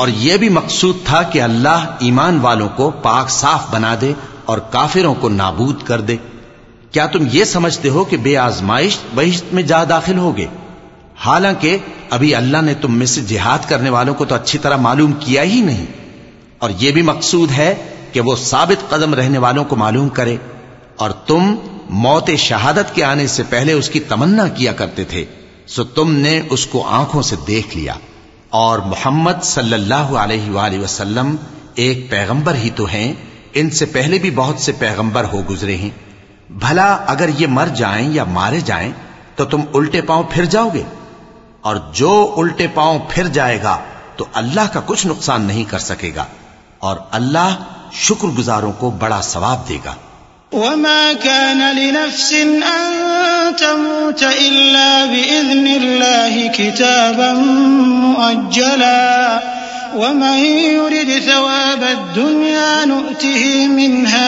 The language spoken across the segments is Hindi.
और यह भी मकसूद था कि अल्लाह ईमान वालों को पाक साफ बना दे और काफिरों को नाबूद कर दे क्या तुम ये समझते हो कि बेआजमाइश बहिश्त में जा दाखिल होगे हालाँकि, अभी अल्लाह ने तुम में से जिहाद करने वालों को तो अच्छी तरह मालूम किया ही नहीं। और यह भी मकसूद है कि वो साबित कदम रहने वालों को मालूम करे। और तुम मौत शहादत के आने से पहले उसकी तमन्ना किया करते थे, सो तुमने उसको आँखों से देख लिया। और मोहम्मद सल्लल्लाहु अलैहि वसल्लम एक पैगंबर ही तो हैं। इनसे पहले भी बहुत से पैगंबर हो गुजरे हैं। भला अगर ये मर जाएँ या मारे जाएँ तो तुम उल्टे पाँव फिर जाओगे। और जो उल्टे पाँव फिर जाएगा तो अल्लाह का कुछ नुकसान नहीं कर सकेगा, और अल्लाह शुक्रगुजारों को बड़ा सवाब देगा। वमा कान लिनफ्सिन अन तमूत इल्ला बिइज़्निल्लाहि किताबन मुअज्जला। वमन युरिद थवाब दुनिया नु'तिही मिनहा।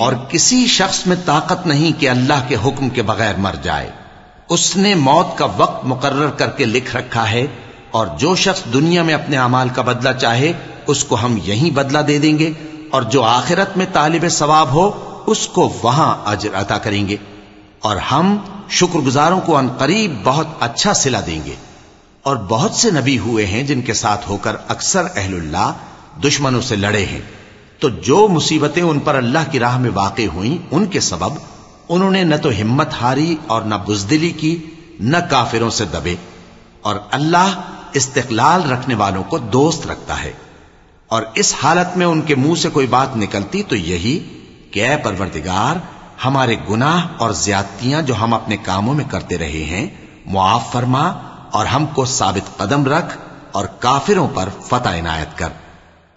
और किसी शख्स में ताकत नहीं कि अल्लाह के हुक्म के बगैर मर जाए उसने मौत का वक्त मुकर्र करके लिख रखा है और जो शख्स दुनिया में अपने अमाल का बदला चाहे उसको हम यही बदला दे देंगे और जो आखिरत में तालिब सवाब हो उसको वहां अजर अता करेंगे और हम शुक्रगुजारों को अनकरीब बहुत अच्छा सिला देंगे और बहुत से नबी हुए हैं जिनके साथ होकर अक्सर अहलुल्लाह दुश्मनों से लड़े हैं। तो जो मुसीबतें उन पर अल्लाह की राह में वाक़ हुई, उनके सबब उन्होंने न तो हिम्मत हारी और न बुजदिली की, न काफिरों से दबे। और अल्लाह इस्तेकलाल रखने वालों को दोस्त रखता है। और इस हालत में उनके मुँह से कोई बात निकलती तो यही कि परवरदिगार, हमारे गुनाह और ज्यादतियाँ जो हम अपने कामों में करते रहे हैं, मुआफ फरमा और हमको साबित कदम रख और काफिरों पर फतह इनायत कर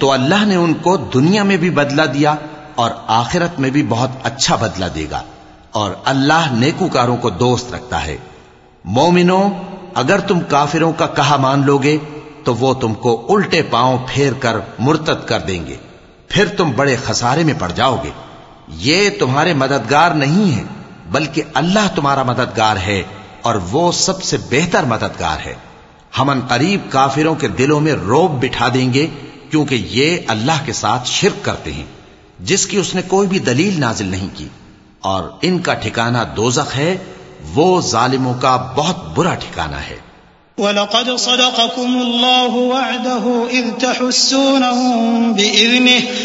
तो अल्लाह ने उनको दुनिया में भी बदला दिया और आखिरत में भी बहुत अच्छा बदला देगा और अल्लाह नेकूकारों को दोस्त रखता है मोमिनो अगर तुम काफिरों का कहा मान लोगे तो वो तुमको उल्टे पांव फेर कर मुर्तद कर देंगे फिर तुम बड़े खसारे में पड़ जाओगे ये तुम्हारे मददगार नहीं है बल्कि अल्लाह तुम्हारा मददगार है और वो सबसे बेहतर मददगार है। हमन करीब काफिरों के दिलों में रोब बिठा देंगे, क्योंकि ये अल्लाह के साथ शिरक करते हैं, जिसकी उसने कोई भी दलील नाजिल नहीं की। और इनका ठिकाना दोजख है, वो जालिमों का बहुत बुरा ठिकाना है। वलक़द सदक़कुम अल्लाहु वअदहु इज़ तहुस्सूनहुम बिइज़निहि।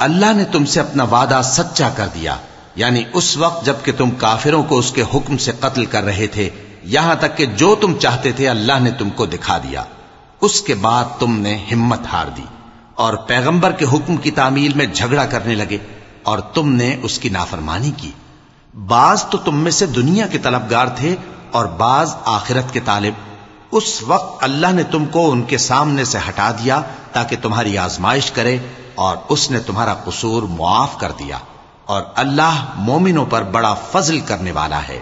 अल्लाह ने तुमसे अपना वादा सच्चा कर दिया यानी उस वक्त जबकि तुम काफिरों को उसके हुक्म से कत्ल कर रहे थे यहां तक कि जो तुम चाहते थे अल्लाह ने तुमको दिखा दिया उसके बाद तुमने हिम्मत हार दी और पैगंबर के हुक्म की तामील में झगड़ा करने लगे और तुमने उसकी नाफरमानी की। बाज तो तुम में से दुनिया के तलबगार थे और बाज आखिरत के तालिब। उस वक्त अल्लाह ने तुमको उनके सामने से हटा दिया ताकि तुम्हारी आजमाइश करे और उसने तुम्हारा कसूर मुआफ कर दिया। और अल्लाह मोमिनों पर बड़ा फजल करने वाला है।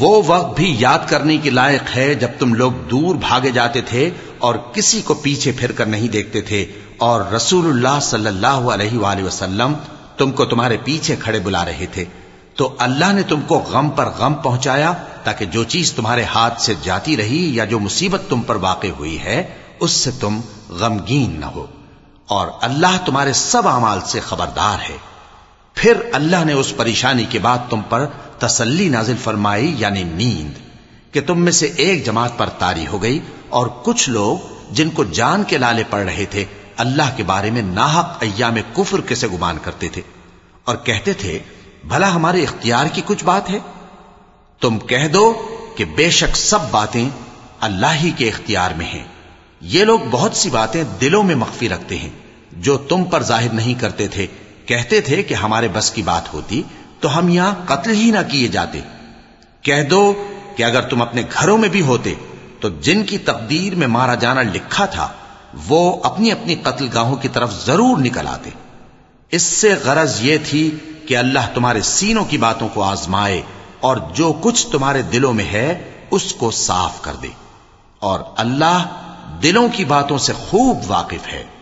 वो वक्त भी याद करने के लायक है जब तुम लोग दूर भागे जाते थे और किसी को पीछे फिरकर नहीं देखते थे और रसूलुल्लाह सल्लल्लाहु अलैहि वसल्लम तुमको तुम्हारे पीछे खड़े बुला रहे थे तो अल्लाह ने तुमको गम पर गम पहुंचाया ताकि जो चीज़ तुम्हारे हाथ से जाती रही या जो मुसीबत तुम पर वाक़ हुई है, उससे तुम गमगीन न हो। और अल्लाह तुम्हारे सब अमाल से खबरदार है। फिर अल्लाह ने उस परेशानी के बाद तुम पर तसल्ली नाजिल फरमाई, यानी नींद, कि तुम में से एक जमात पर तारी हो गई और कुछ लोग जिनको जान के लाले पड़ रहे थे, अल्लाह के बारे में नाहक अय्याम कुफर के से गुमान करते थे और कहते थे, भला हमारे इख्तियार की कुछ बात है? तुम कह दो कि बेशक सब बातें अल्लाह ही के इख्तियार में हैं। ये लोग बहुत सी बातें दिलों में मख्फी रखते हैं, जो तुम पर ज़ाहिर नहीं करते थे। कहते थे कि हमारे बस की बात होती तो हम यहाँ कत्ल ही ना किए जाते। कह दो कि अगर तुम अपने घरों में भी होते तो जिनकी तकदीर में मारा जाना लिखा था, वो अपनी अपनी कत्लगाहों की तरफ़ ज़रूर निकल आते। इससे गरज यह थी कि अल्लाह तुम्हारे सीनों की बातों को आजमाए और जो कुछ तुम्हारे दिलों में है, उसको साफ़ कर दे। और अल्लाह दिलों की बातों से खूब वाकिफ है।